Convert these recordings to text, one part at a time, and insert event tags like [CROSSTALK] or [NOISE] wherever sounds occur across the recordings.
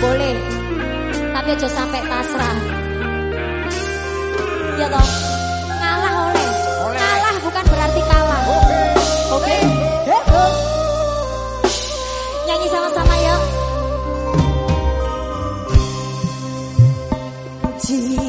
boleh. Tapi aja sampai pasrah. Ya toh? Ngalah oleh. Ngalah bukan berarti kalah. Oke. Nyanyi sama-sama yuk. Jika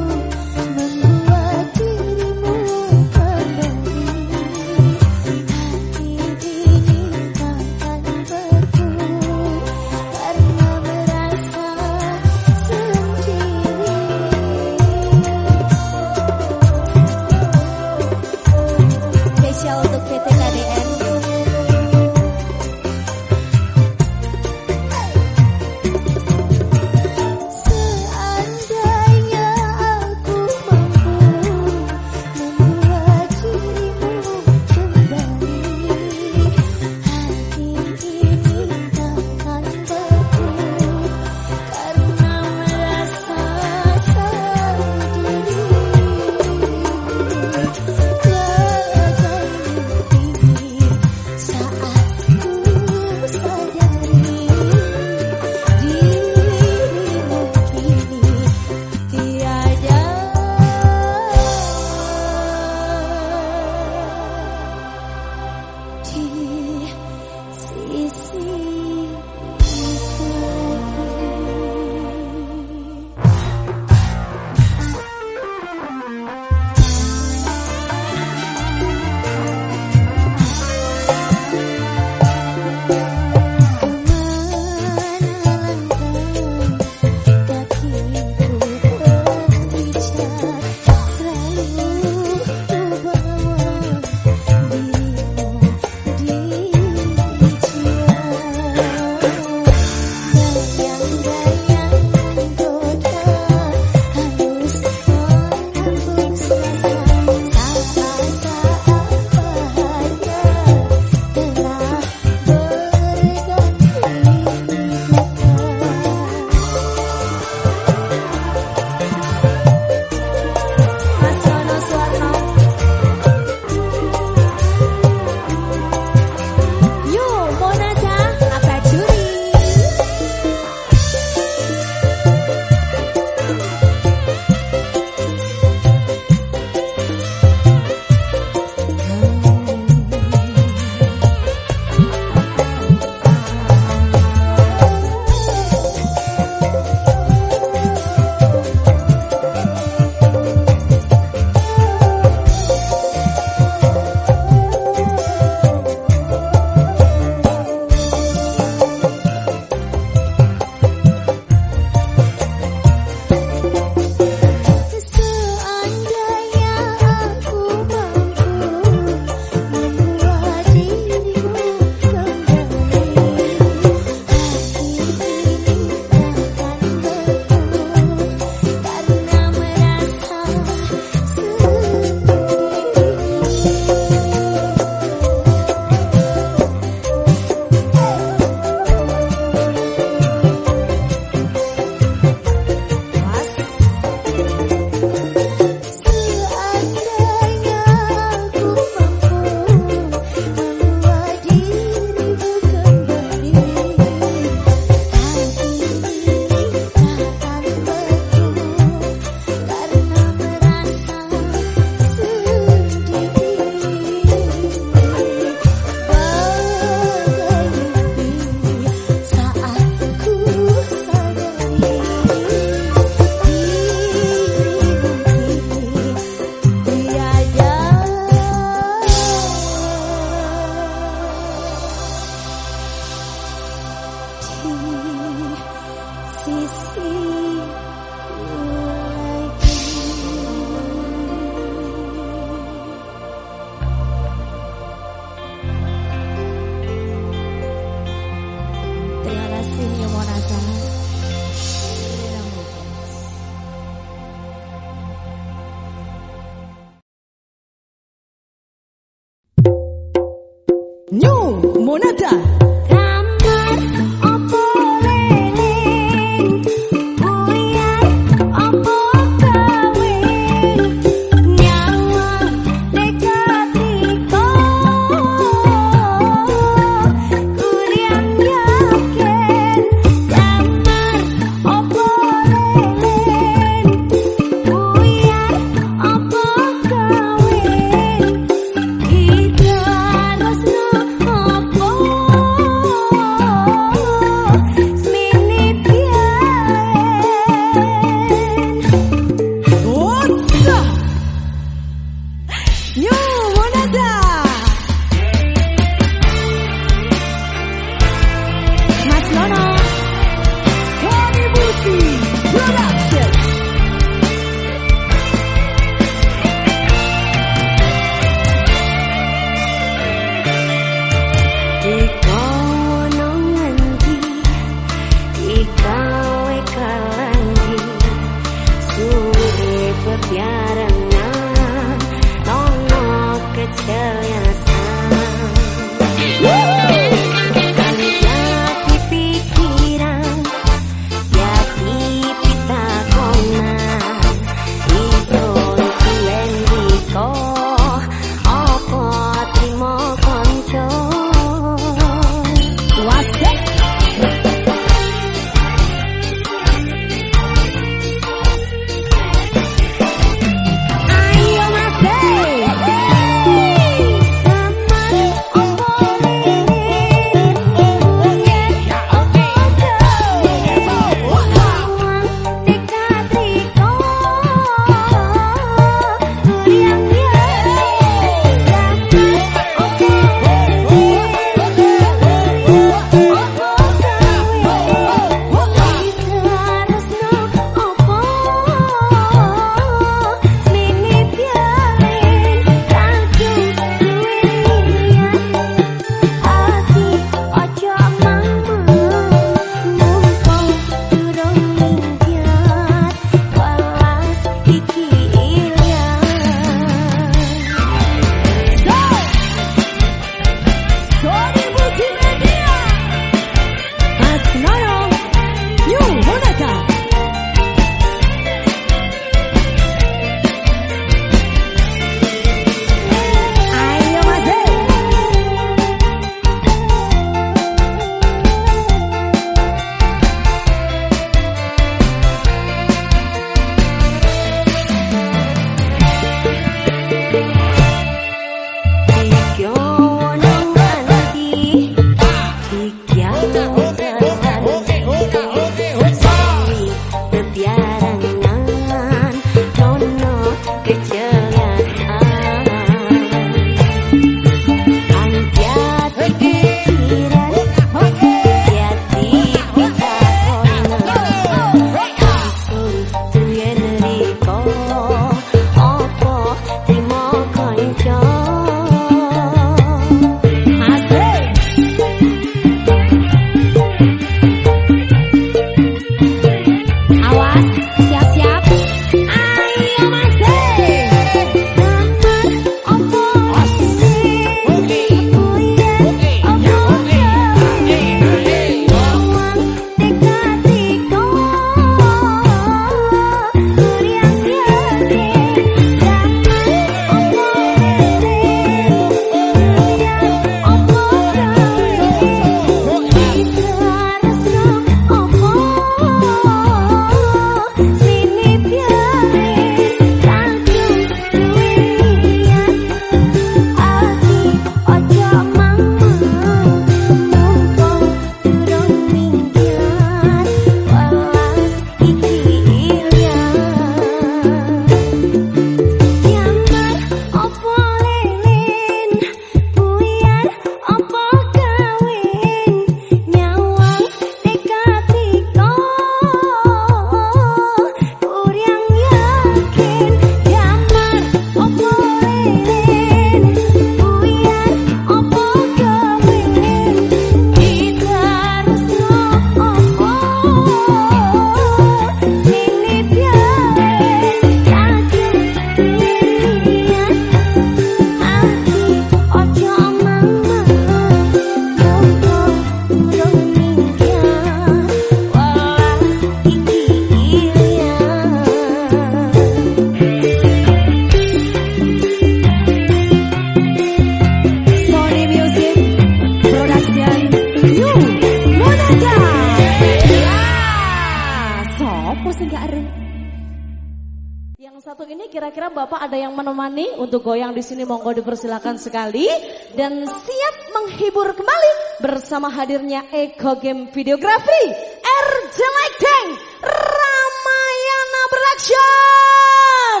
satu ini kira-kira Bapak ada yang menemani? Untuk goyang di sini monggo dipersilakan sekali. Dan siap menghibur kembali bersama hadirnya Eko Game Videografi RJ Lighting Ramayana Production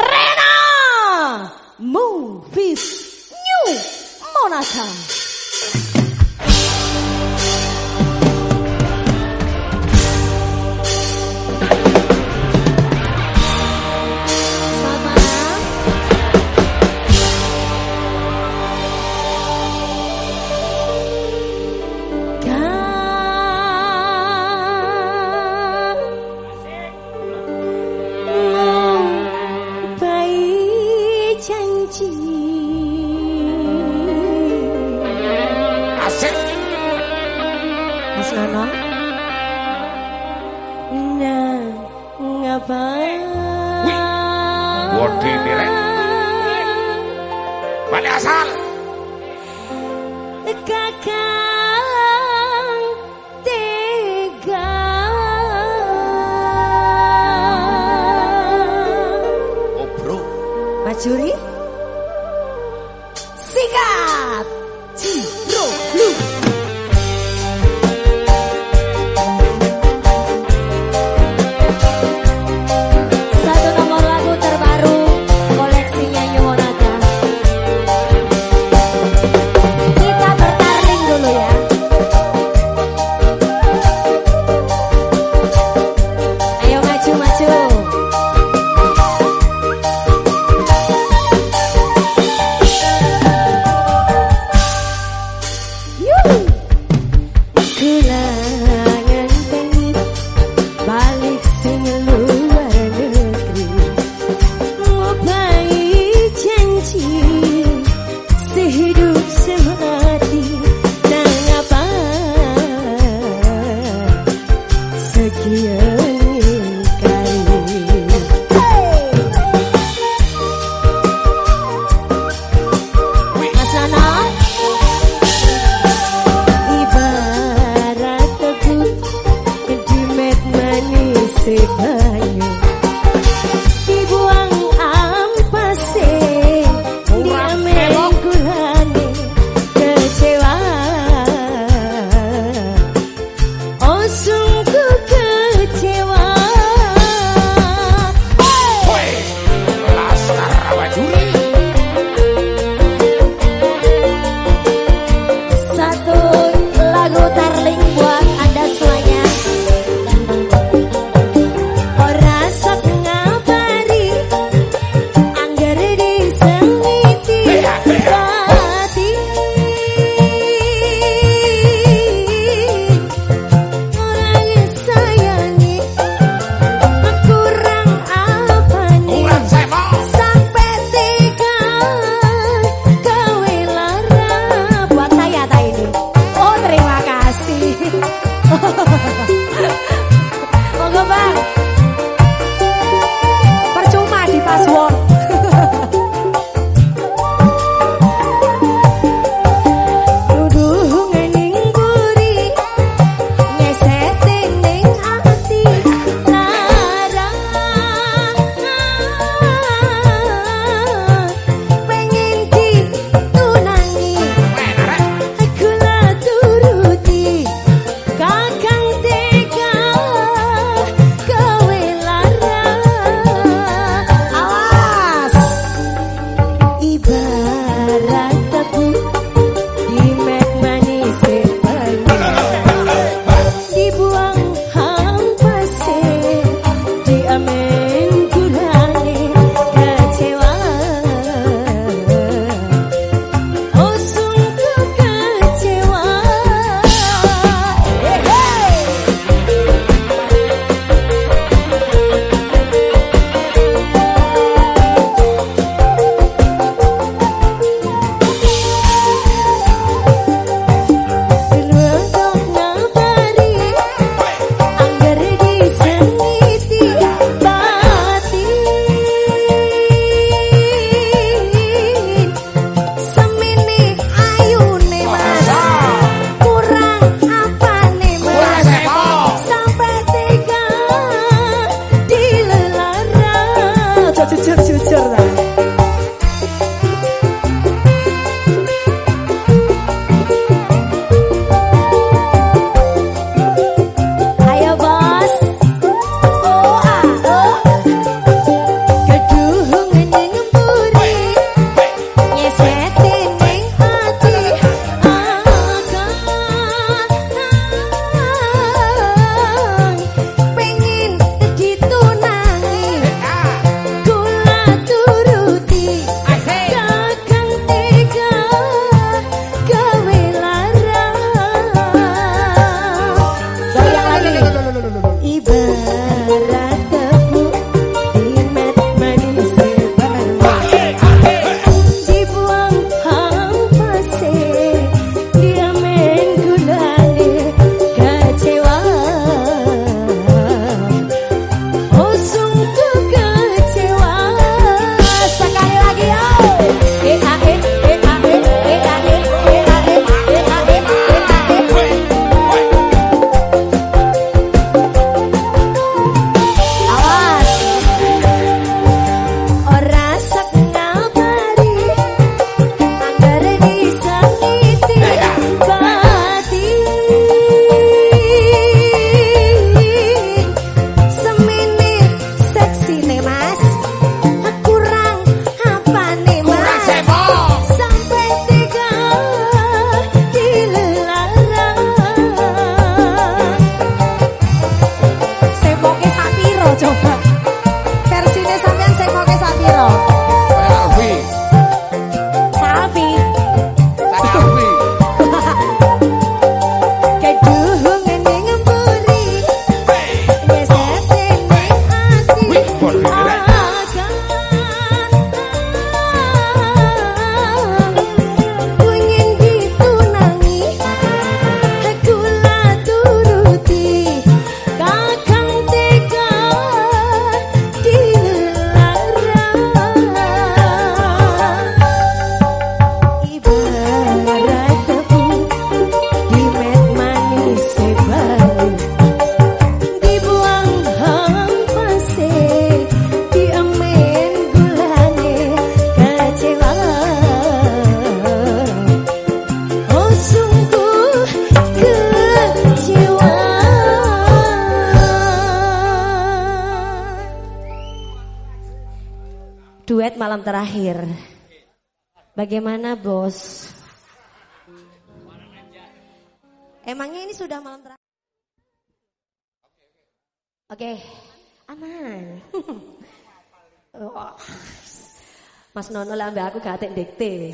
Rena Movies New Monata Oke, aman. [LAUGHS] Oh. Mas Nono lah aku gak atik dikte.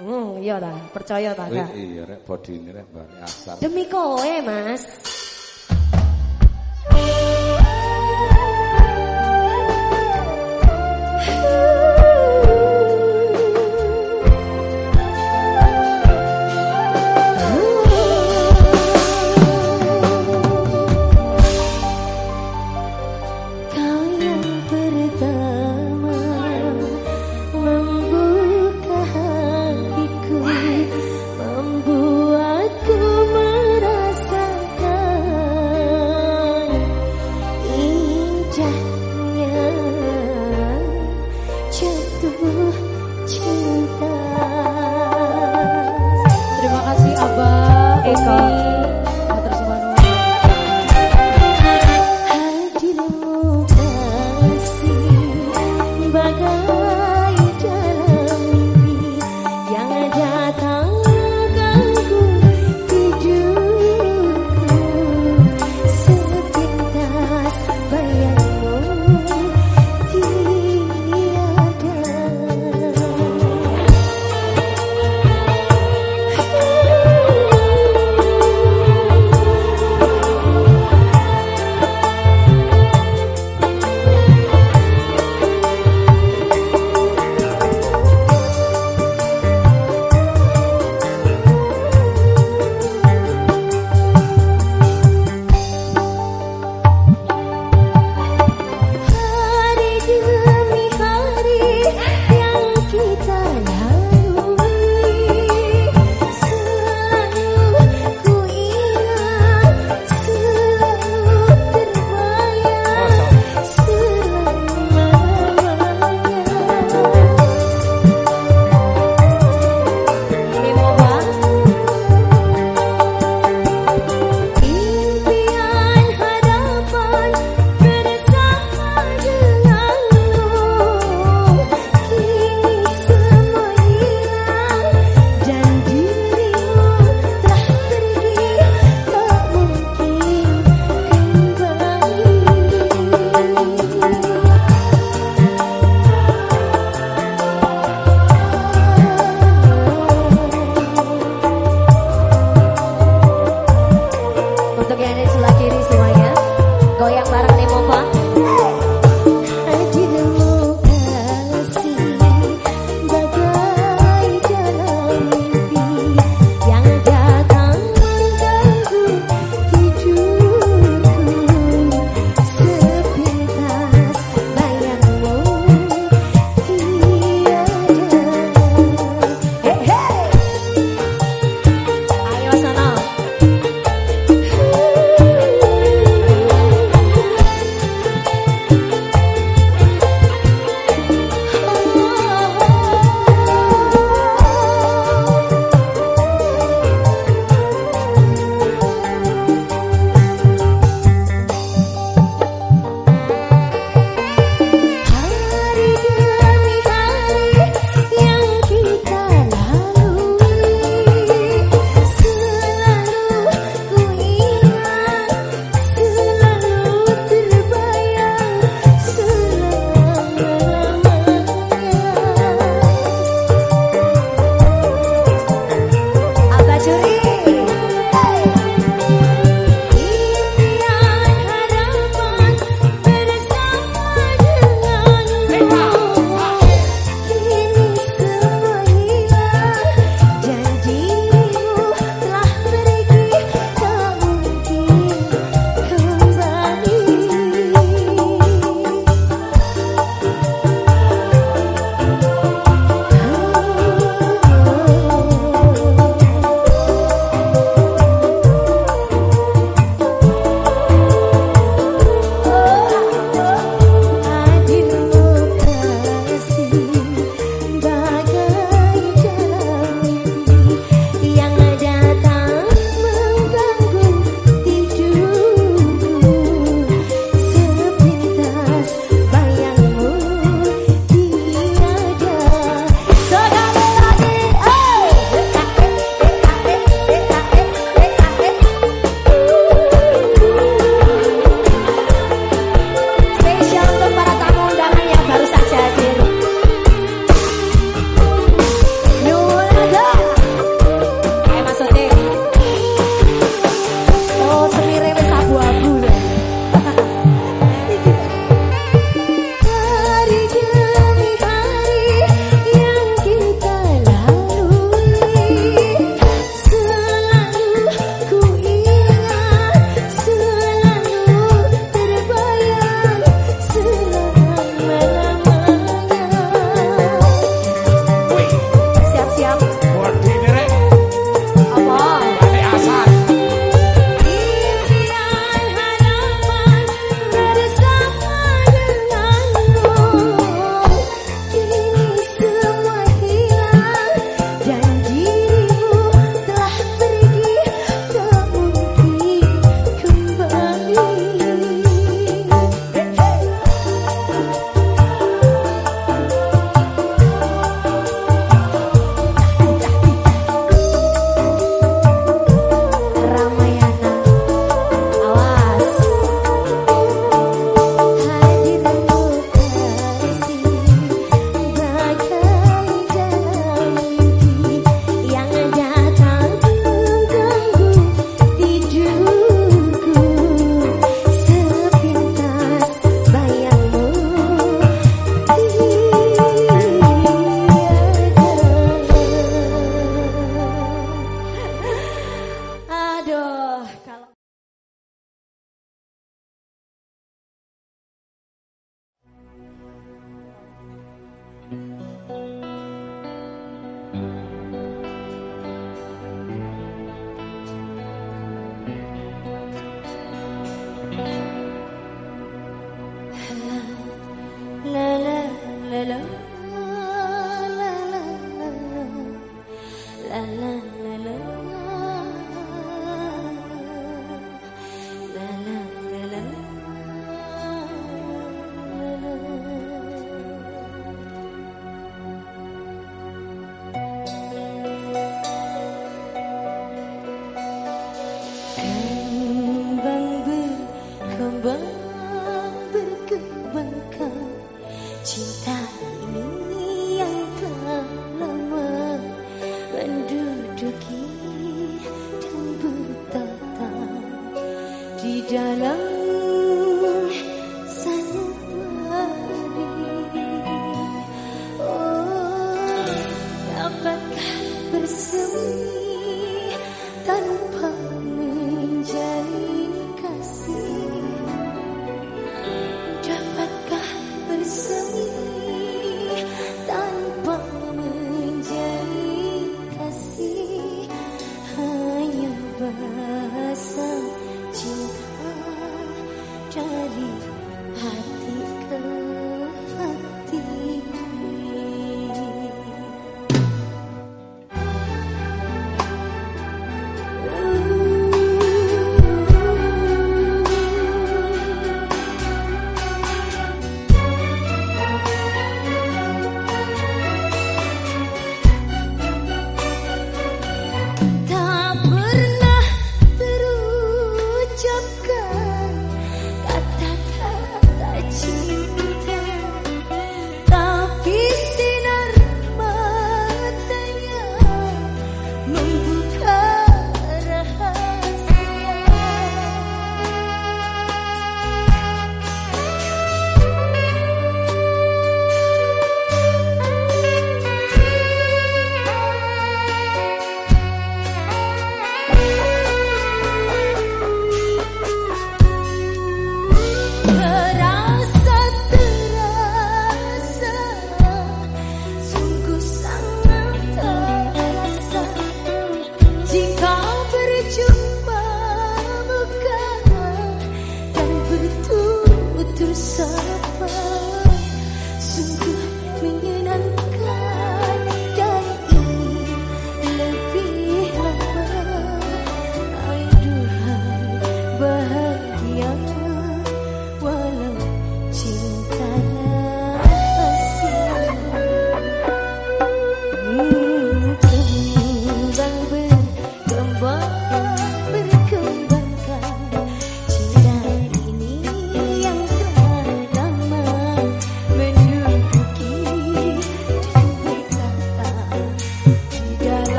Hmm, iya lah, percaya tak gak? Iya rek body ini rek bari asar. Demi kowe, Mas.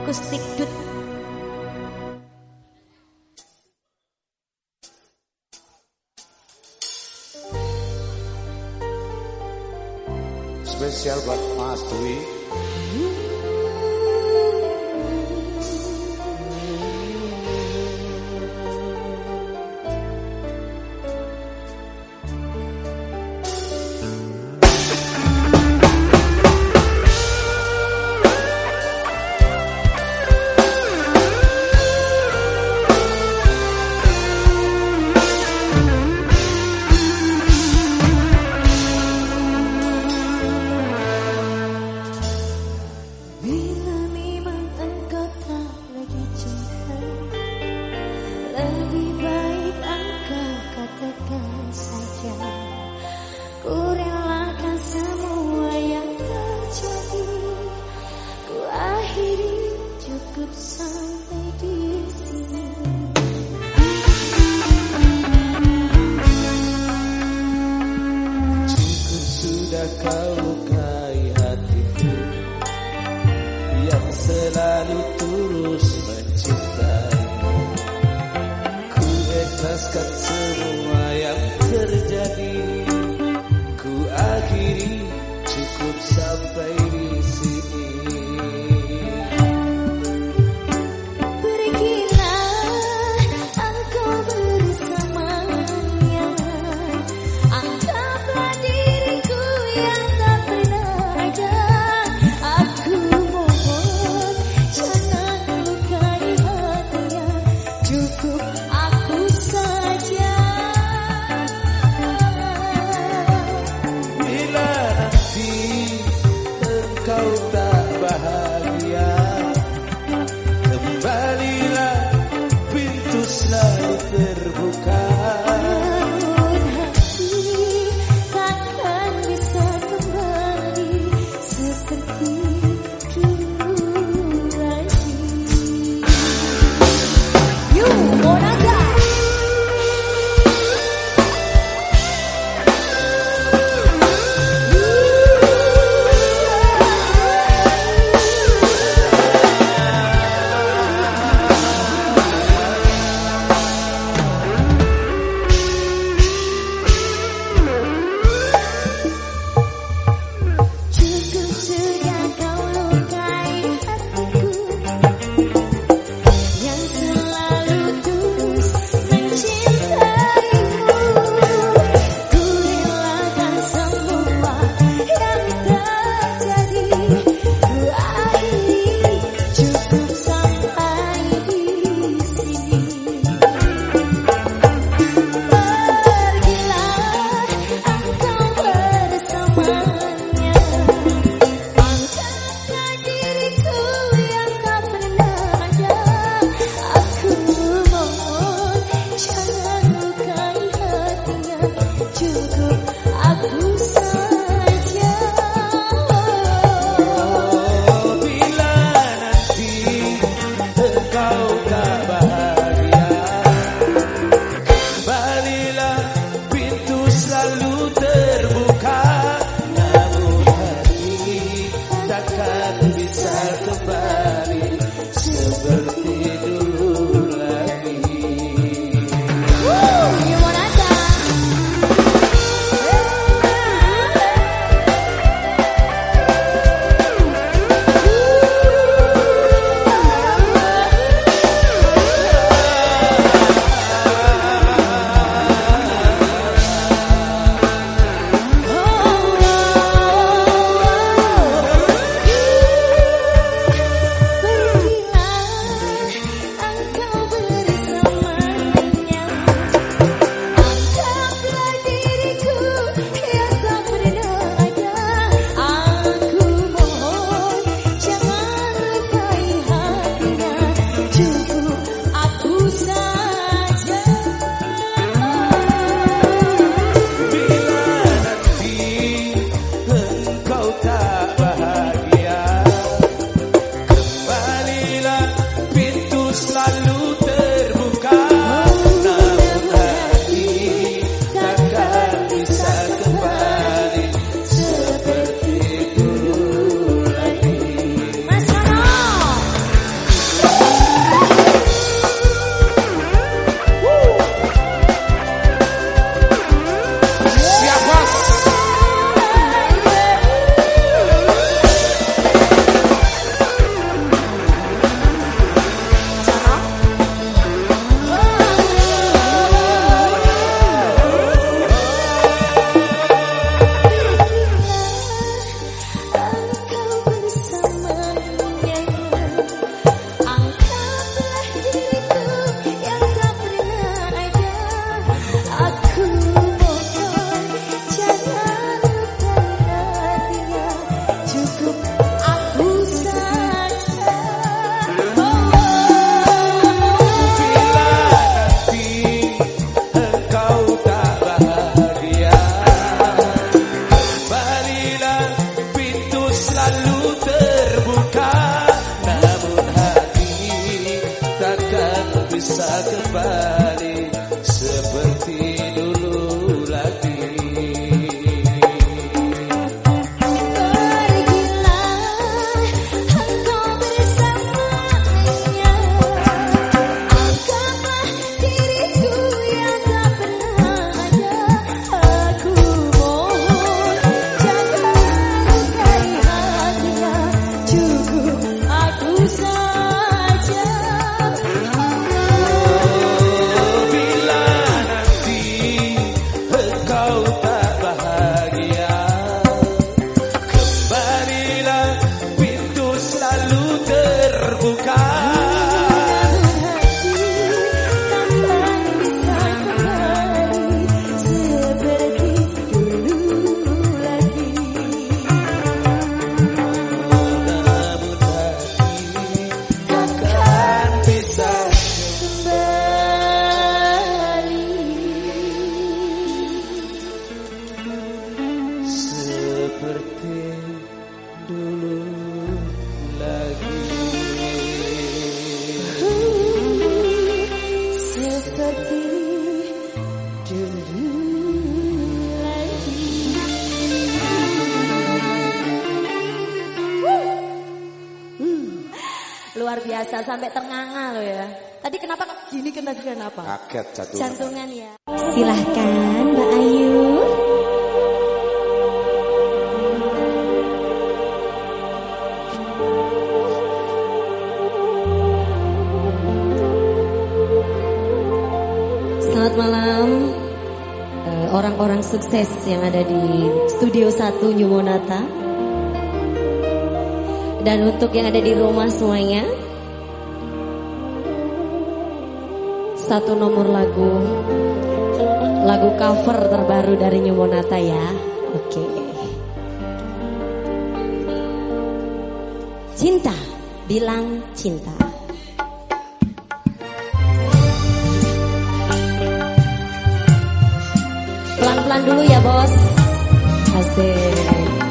Akustik dut Spesial buat Mas Dwi. la de Kaget jatuh. Jantungan ya. Silahkan Mbak Ayu. Selamat malam eh, orang-orang sukses yang ada di Studio 1 New Monata. Dan untuk yang ada di rumah semuanya, satu nomor lagu, lagu cover terbaru dari New Monata ya. Oke. Cinta, bilang cinta. Pelan-pelan dulu ya bos. Asik.